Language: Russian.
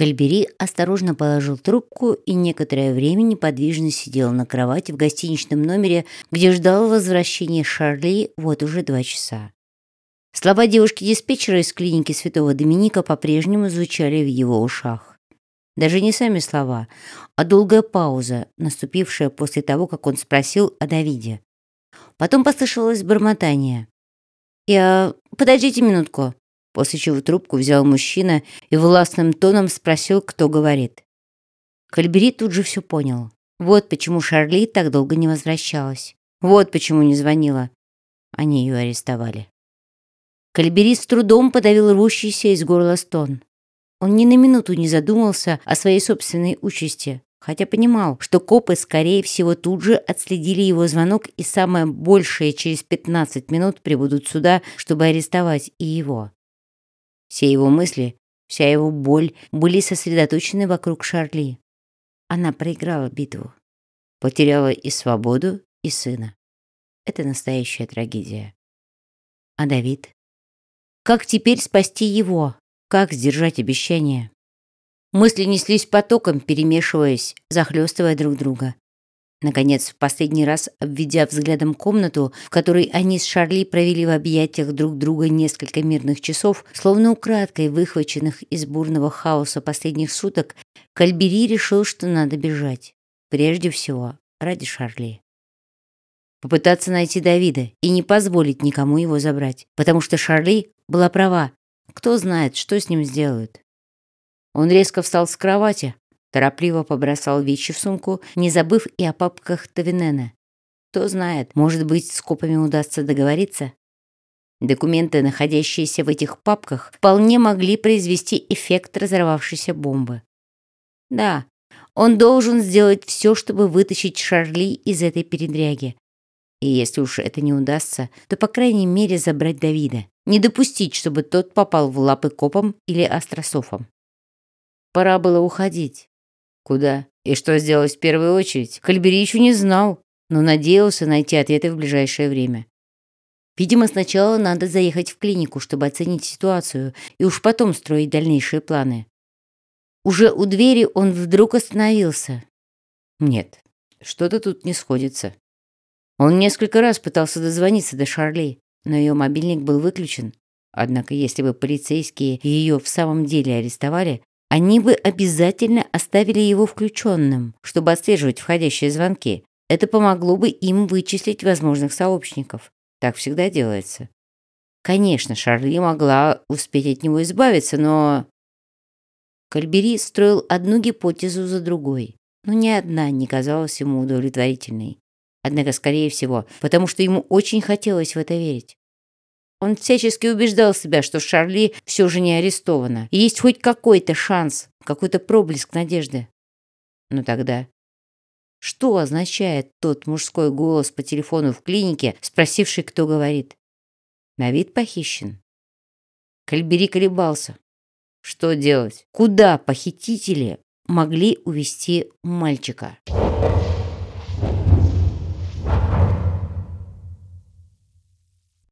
Кальбери осторожно положил трубку и некоторое время неподвижно сидел на кровати в гостиничном номере, где ждал возвращения Шарли вот уже два часа. Слова девушки-диспетчера из клиники Святого Доминика по-прежнему звучали в его ушах. Даже не сами слова, а долгая пауза, наступившая после того, как он спросил о Давиде. Потом послышалось бормотание. «Я... Подождите минутку», после чего трубку взял мужчина и властным тоном спросил, кто говорит. Кальбери тут же все понял. Вот почему Шарли так долго не возвращалась. Вот почему не звонила. Они ее арестовали. Кальбери с трудом подавил рвущийся из горла стон. Он ни на минуту не задумался о своей собственной участи, хотя понимал, что копы, скорее всего, тут же отследили его звонок и самое большее через 15 минут прибудут сюда, чтобы арестовать и его. Все его мысли, вся его боль были сосредоточены вокруг Шарли. Она проиграла битву. Потеряла и свободу, и сына. Это настоящая трагедия. А Давид? Как теперь спасти его? Как сдержать обещание? Мысли неслись потоком, перемешиваясь, захлестывая друг друга. Наконец, в последний раз, обведя взглядом комнату, в которой они с Шарли провели в объятиях друг друга несколько мирных часов, словно украдкой выхваченных из бурного хаоса последних суток, Кальбери решил, что надо бежать. Прежде всего, ради Шарли. Попытаться найти Давида и не позволить никому его забрать, потому что Шарли была права. Кто знает, что с ним сделают. Он резко встал с кровати, Торопливо побросал вещи в сумку, не забыв и о папках Тавинена. Кто знает, может быть, с копами удастся договориться? Документы, находящиеся в этих папках, вполне могли произвести эффект разорвавшейся бомбы. Да, он должен сделать все, чтобы вытащить Шарли из этой передряги. И если уж это не удастся, то, по крайней мере, забрать Давида. Не допустить, чтобы тот попал в лапы копам или астрософам. Пора было уходить. Куда и что сделать в первую очередь, Кальбери еще не знал, но надеялся найти ответы в ближайшее время. Видимо, сначала надо заехать в клинику, чтобы оценить ситуацию, и уж потом строить дальнейшие планы. Уже у двери он вдруг остановился. Нет, что-то тут не сходится. Он несколько раз пытался дозвониться до Шарли, но ее мобильник был выключен. Однако, если бы полицейские ее в самом деле арестовали, они бы обязательно оставили его включенным, чтобы отслеживать входящие звонки. Это помогло бы им вычислить возможных сообщников. Так всегда делается. Конечно, Шарли могла успеть от него избавиться, но... Кальбери строил одну гипотезу за другой, но ни одна не казалась ему удовлетворительной. Однако, скорее всего, потому что ему очень хотелось в это верить. Он всячески убеждал себя, что Шарли все же не арестована. И есть хоть какой-то шанс, какой-то проблеск надежды. Но тогда... Что означает тот мужской голос по телефону в клинике, спросивший, кто говорит? На вид похищен. Кальбери колебался. Что делать? Куда похитители могли увести мальчика?